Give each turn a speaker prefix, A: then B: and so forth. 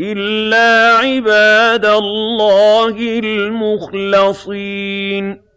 A: إِلَّا عِبَادَ اللَّهِ الْمُخْلَصِينَ.